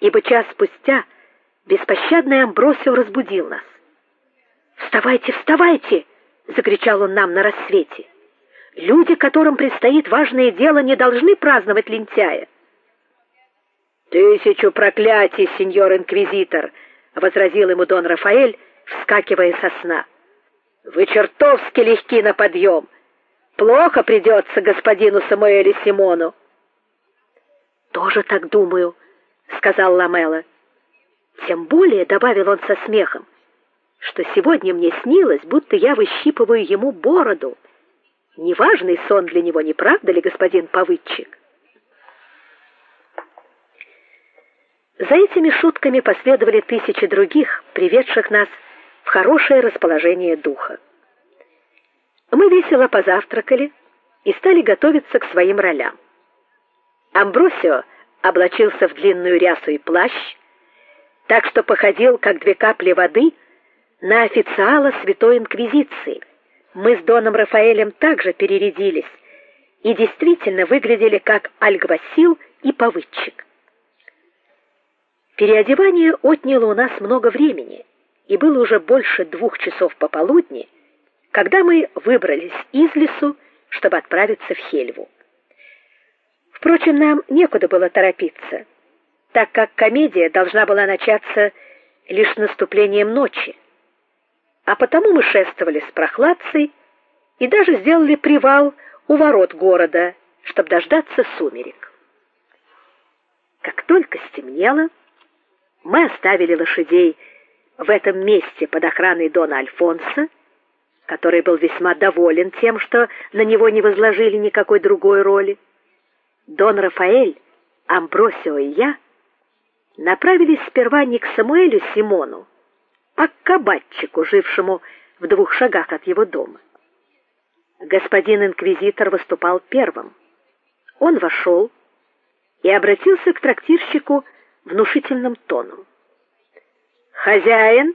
ибо час спустя беспощадный Амбросио разбудил нас. "Вставайте, вставайте!" закричал он нам на рассвете. "Люди, которым предстоит важное дело, не должны праздновать лентяя". "Тысячу проклятий, сеньор инквизитор", возразил ему Дон Рафаэль, вскакивая со сна. "Вы чертовски легки на подъем. Плохо придется господину Самуэлю Симону". "Тоже так думаю", сказал Ламела. Тем более, добавил он со смехом, что сегодня мне снилось, будто я выщипываю ему бороду. Неважный сон для него, не правда ли, господин повыдчик? За этими шутками последовали тысячи других, приведших нас в хорошее расположение духа. Мы весело позавтракали и стали готовиться к своим ролям. Амбросио облачился в длинную рясу и плащ, так что походил как две капли воды на официала Святой инквизиции. Мы с доном Рафаэлем также перерядились и действительно выглядели как альгвасил и повыдчик. Переодевание отняло у нас много времени, и было уже больше двух часов пополудни, когда мы выбрались из лесу, чтобы отправиться в Хельву. Впрочем, нам некуда было торопиться, так как комедия должна была начаться лишь с наступлением ночи. А потому мы шествовали с прохладцей и даже сделали привал у ворот города, чтобы дождаться сумерек. Как только стемнело, мы оставили лошадей в этом месте под охраной дона Альфонса, который был весьма доволен тем, что на него не возложили никакой другой роли. Дон Рафаэль, Амбросио и я направились сперва не к Самуэлю Симону, а к кабачику, жившему в двух шагах от его дома. Господин инквизитор выступал первым. Он вошел и обратился к трактирщику внушительным тоном. Хозяин,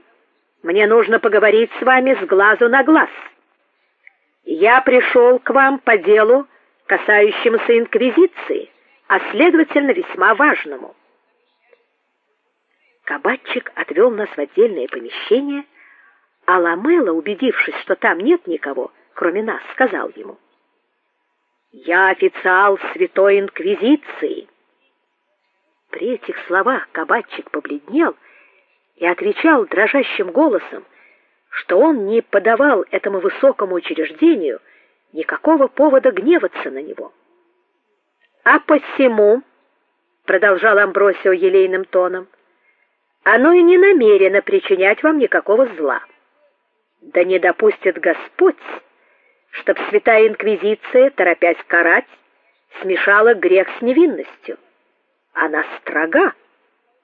мне нужно поговорить с вами с глазу на глаз. Я пришел к вам по делу касающемуся инквизиции, а следовательно весьма важному. Кабачик отвел нас в отдельное помещение, а Ламела, убедившись, что там нет никого, кроме нас, сказал ему: "Я официал Святой инквизиции". При этих словах Кабачик побледнел и отвечал дрожащим голосом, что он не подавал этому высокому учреждению никакого повода гневаться на него. А посему, продолжал Амбросио елейным тоном, оно и не намерено причинять вам никакого зла. Да не допустит Господь, чтоб святая инквизиция, торопясь карать, смешала грех с невинностью. Она строга,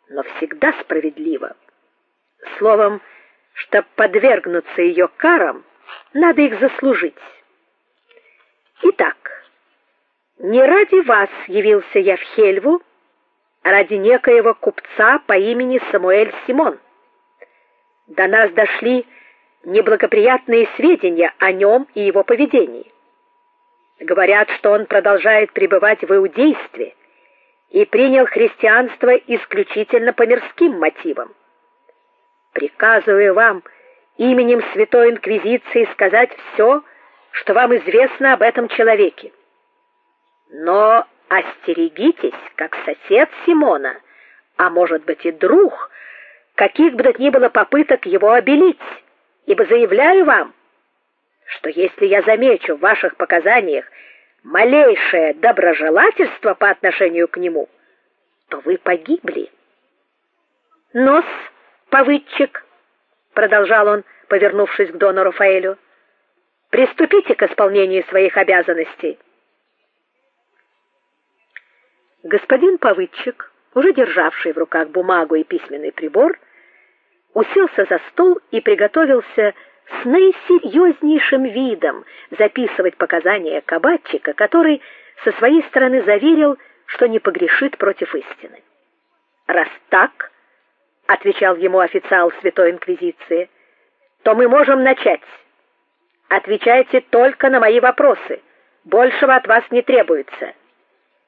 но всегда справедлива. Словом, чтоб подвергнуться ее карам, надо их заслужить. Итак, не ради вас явился я в Хельву, а ради некоего купца по имени Самуэль Симон. До нас дошли неблагоприятные сведения о нем и его поведении. Говорят, что он продолжает пребывать в иудействе и принял христианство исключительно по мирским мотивам. Приказываю вам именем Святой инквизиции сказать все, что вам известно об этом человеке. Но остерегитесь, как сосед Симона, а может быть и друг, каких бы то ни было попыток его обелить, ибо заявляю вам, что если я замечу в ваших показаниях малейшее доброжелательство по отношению к нему, то вы погибли. Нос, повыдчик, продолжал он, повернувшись к дону Рафаэлю. Приступите к исполнению своих обязанностей. Господин повыдчик, уже державший в руках бумагу и письменный прибор, уселся за стол и приготовился с наисерьезнейшим видом записывать показания кабачика, который со своей стороны заверил, что не погрешит против истины. Раз так, отвечал ему официал Святой инквизиции, то мы можем начать. Отвечайте только на мои вопросы. Большего от вас не требуется.